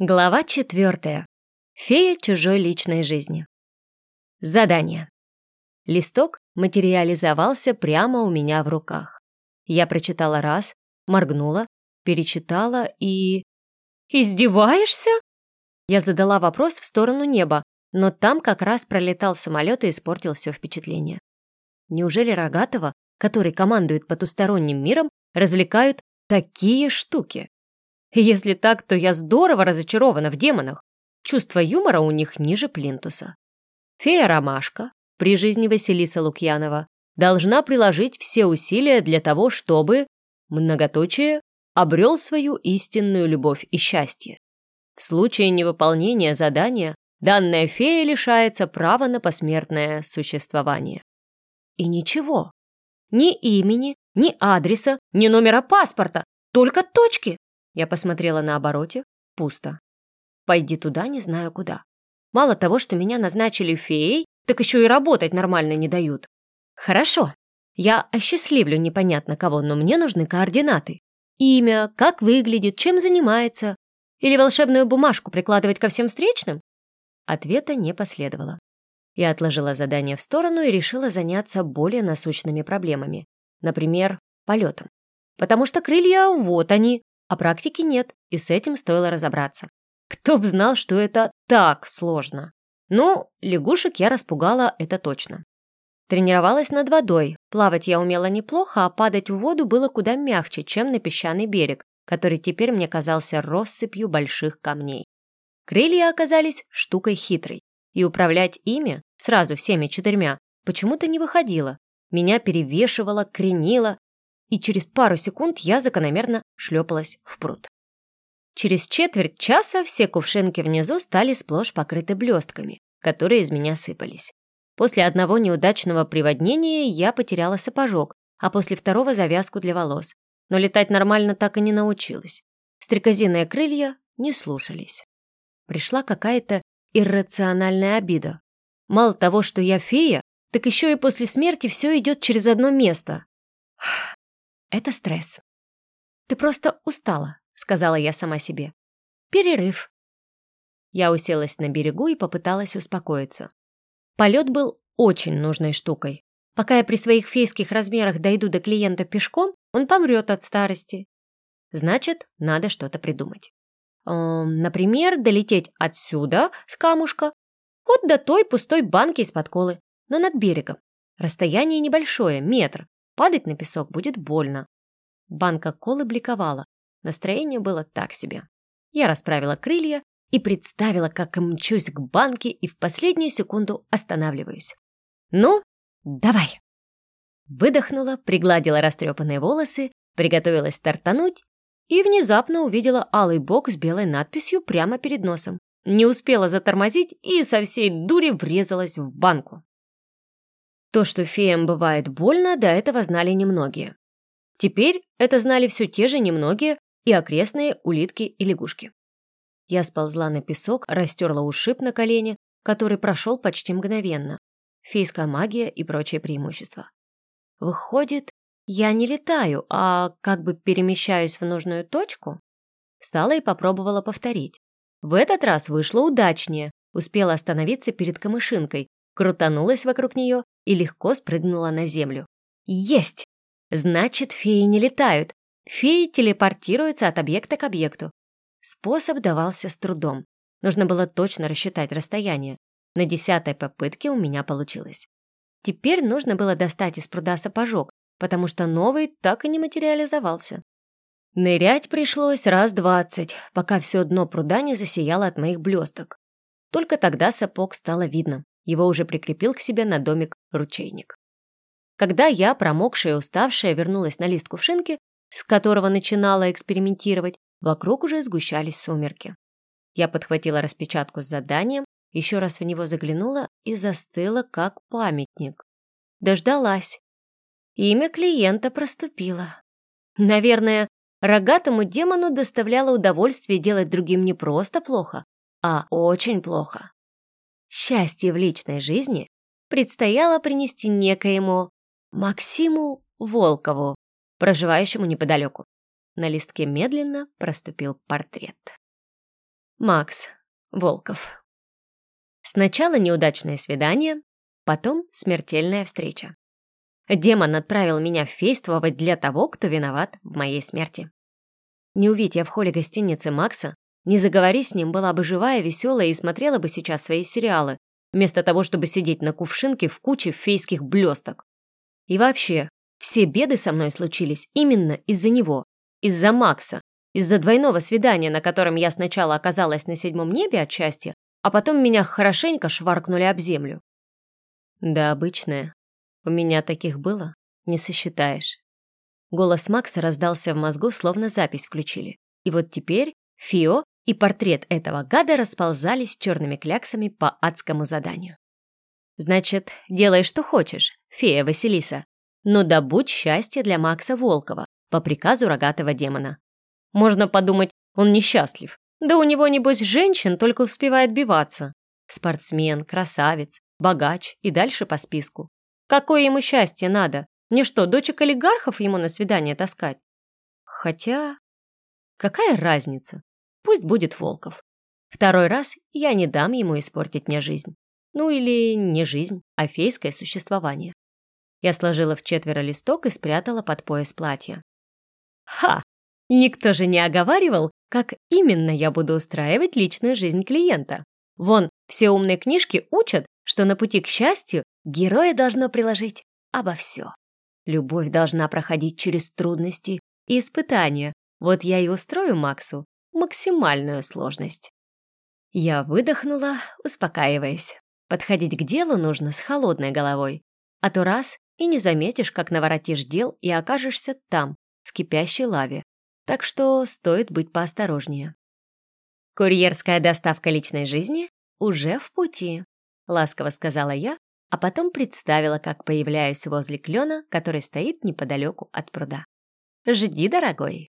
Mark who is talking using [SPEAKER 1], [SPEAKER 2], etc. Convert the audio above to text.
[SPEAKER 1] Глава четвертая. Фея чужой личной жизни. Задание. Листок материализовался прямо у меня в руках. Я прочитала раз, моргнула, перечитала и... «Издеваешься?» Я задала вопрос в сторону неба, но там как раз пролетал самолет и испортил все впечатление. Неужели Рогатого, который командует потусторонним миром, развлекают такие штуки? Если так, то я здорово разочарована в демонах. Чувство юмора у них ниже плинтуса. Фея Ромашка при жизни Василиса Лукьянова должна приложить все усилия для того, чтобы, многоточие, обрел свою истинную любовь и счастье. В случае невыполнения задания данная фея лишается права на посмертное существование. И ничего. Ни имени, ни адреса, ни номера паспорта, только точки. Я посмотрела на обороте. Пусто. Пойди туда, не знаю куда. Мало того, что меня назначили феей, так еще и работать нормально не дают. Хорошо. Я осчастливлю непонятно кого, но мне нужны координаты. Имя, как выглядит, чем занимается. Или волшебную бумажку прикладывать ко всем встречным? Ответа не последовало. Я отложила задание в сторону и решила заняться более насущными проблемами. Например, полетом. Потому что крылья вот они, а практики нет, и с этим стоило разобраться. Кто б знал, что это так сложно. Ну, лягушек я распугала, это точно. Тренировалась над водой. Плавать я умела неплохо, а падать в воду было куда мягче, чем на песчаный берег, который теперь мне казался россыпью больших камней. Крылья оказались штукой хитрой, и управлять ими, сразу всеми четырьмя, почему-то не выходило. Меня перевешивало, кренило, и через пару секунд я закономерно шлепалась в пруд. Через четверть часа все кувшинки внизу стали сплошь покрыты блестками, которые из меня сыпались. После одного неудачного приводнения я потеряла сапожок, а после второго завязку для волос. Но летать нормально так и не научилась. Стрекозиные крылья не слушались. Пришла какая-то иррациональная обида. Мало того, что я фея, так еще и после смерти все идет через одно место. Это стресс. «Ты просто устала», — сказала я сама себе. «Перерыв». Я уселась на берегу и попыталась успокоиться. Полет был очень нужной штукой. Пока я при своих фейских размерах дойду до клиента пешком, он помрет от старости. Значит, надо что-то придумать. Эм, например, долететь отсюда, с камушка, вот до той пустой банки из-под колы, но над берегом. Расстояние небольшое, метр, Падать на песок будет больно. Банка колы бликовала. Настроение было так себе. Я расправила крылья и представила, как мчусь к банке и в последнюю секунду останавливаюсь. «Ну, давай!» Выдохнула, пригладила растрепанные волосы, приготовилась тартануть и внезапно увидела алый бок с белой надписью прямо перед носом. Не успела затормозить и со всей дури врезалась в банку. То, что феям бывает больно, до этого знали немногие. Теперь это знали все те же немногие и окрестные улитки и лягушки. Я сползла на песок, растерла ушиб на колене, который прошел почти мгновенно. Фейская магия и прочие преимущества. Выходит, я не летаю, а как бы перемещаюсь в нужную точку? Встала и попробовала повторить. В этот раз вышло удачнее. Успела остановиться перед камышинкой, крутанулась вокруг нее и легко спрыгнула на землю. Есть! Значит, феи не летают. Феи телепортируются от объекта к объекту. Способ давался с трудом. Нужно было точно рассчитать расстояние. На десятой попытке у меня получилось. Теперь нужно было достать из пруда сапожок, потому что новый так и не материализовался. Нырять пришлось раз двадцать, пока все дно пруда не засияло от моих блесток. Только тогда сапог стало видно. Его уже прикрепил к себе на домик ручейник. Когда я, промокшая и уставшая, вернулась на лист кувшинки, с которого начинала экспериментировать, вокруг уже сгущались сумерки. Я подхватила распечатку с заданием, еще раз в него заглянула и застыла, как памятник. Дождалась. Имя клиента проступило. Наверное, рогатому демону доставляло удовольствие делать другим не просто плохо, а очень плохо. Счастье в личной жизни предстояло принести некоему Максиму Волкову, проживающему неподалеку. На листке медленно проступил портрет. Макс Волков. Сначала неудачное свидание, потом смертельная встреча. Демон отправил меня фействовать для того, кто виноват в моей смерти. Не увидь я в холле гостиницы Макса, не заговори с ним, была бы живая, веселая и смотрела бы сейчас свои сериалы, вместо того, чтобы сидеть на кувшинке в куче фейских блесток. И вообще, все беды со мной случились именно из-за него, из-за Макса, из-за двойного свидания, на котором я сначала оказалась на седьмом небе от счастья, а потом меня хорошенько шваркнули об землю. Да, обычное. У меня таких было, не сосчитаешь. Голос Макса раздался в мозгу, словно запись включили. И вот теперь Фио и портрет этого гада расползались черными кляксами по адскому заданию. Значит, делай, что хочешь, фея Василиса, но добудь счастье для Макса Волкова по приказу рогатого демона. Можно подумать, он несчастлив. Да у него, небось, женщин только успевает биваться. Спортсмен, красавец, богач и дальше по списку. Какое ему счастье надо? Мне что, дочек олигархов ему на свидание таскать? Хотя... Какая разница? Пусть будет Волков. Второй раз я не дам ему испортить мне жизнь. Ну или не жизнь, а фейское существование. Я сложила в четверо листок и спрятала под пояс платья. Ха! Никто же не оговаривал, как именно я буду устраивать личную жизнь клиента. Вон, все умные книжки учат, что на пути к счастью героя должно приложить обо все. Любовь должна проходить через трудности и испытания. Вот я и устрою Максу максимальную сложность. Я выдохнула, успокаиваясь. Подходить к делу нужно с холодной головой, а то раз и не заметишь, как наворотишь дел и окажешься там, в кипящей лаве, так что стоит быть поосторожнее. «Курьерская доставка личной жизни уже в пути», — ласково сказала я, а потом представила, как появляюсь возле клена, который стоит неподалеку от пруда. «Жди, дорогой!»